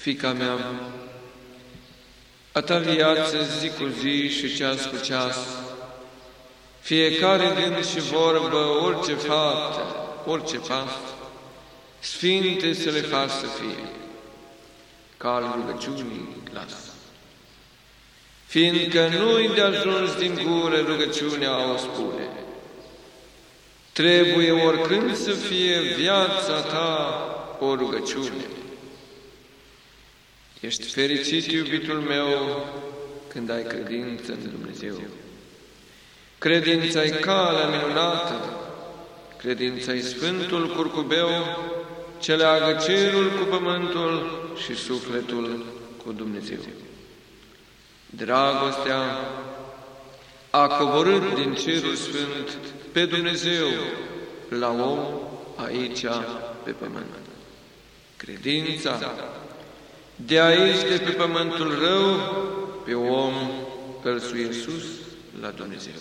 Fica mea, a ta viață zi cu zi și ceas cu ceas, fiecare gând și vorbă, orice faptă, orice pas, sfinte să le faci să fie, ca al rugăciunii glas. Fiindcă nu-i de ajuns din gură rugăciunea o spune, trebuie oricând să fie viața ta o rugăciune. Ești fericit, iubitul meu, când ai credință în Dumnezeu. Credința e calea minunată, credința e Sfântul Curcubeu, ce leagă cerul cu pământul și sufletul cu Dumnezeu. Dragostea a coborât din cerul sfânt pe Dumnezeu la om aici pe pământ. Credința de aici, de pe pământul rău, pe om îl sus la Dumnezeu.